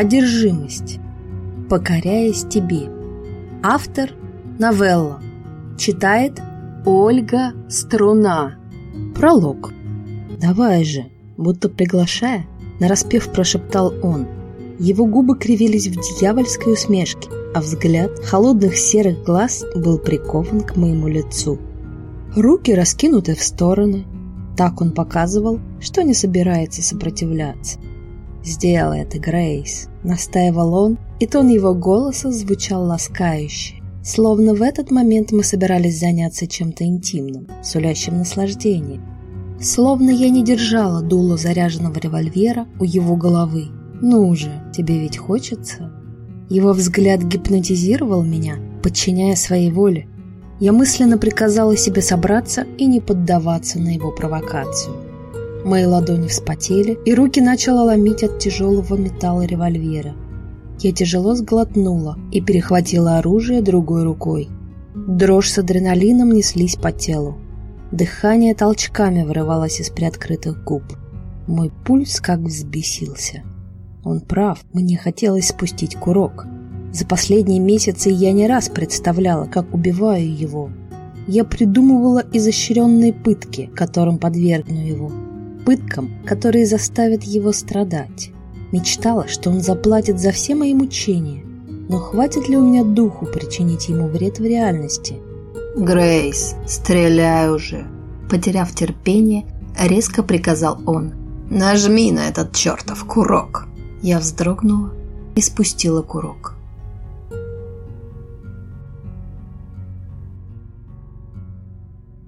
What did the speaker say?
Одержимость. Покоряясь тебе. Автор – новелла. Читает Ольга Струна. Пролог. «Давай же!» Будто приглашая, нараспев прошептал он. Его губы кривились в дьявольской усмешке, а взгляд холодных серых глаз был прикован к моему лицу. Руки раскинуты в стороны. Так он показывал, что не собирается сопротивляться. «Сделай это, Грейс», — настаивал он, и тон его голоса звучал ласкающе. Словно в этот момент мы собирались заняться чем-то интимным, сулящим наслаждение. Словно я не держала дуло заряженного револьвера у его головы. «Ну же, тебе ведь хочется?» Его взгляд гипнотизировал меня, подчиняя своей воле. Я мысленно приказала себе собраться и не поддаваться на его провокацию. Мои ладони вспотели, и руки начало ломить от тяжелого металла револьвера. Я тяжело сглотнула и перехватила оружие другой рукой. Дрожь с адреналином неслись по телу. Дыхание толчками вырывалось из приоткрытых губ. Мой пульс как взбесился. Он прав, мне хотелось спустить курок. За последние месяцы я не раз представляла, как убиваю его. Я придумывала изощренные пытки, которым подвергну его. Пыткам, которые заставят его страдать. Мечтала, что он заплатит за все мои мучения. Но хватит ли у меня духу причинить ему вред в реальности? «Грейс, стреляй уже!» Потеряв терпение, резко приказал он. «Нажми на этот чертов курок!» Я вздрогнула и спустила курок.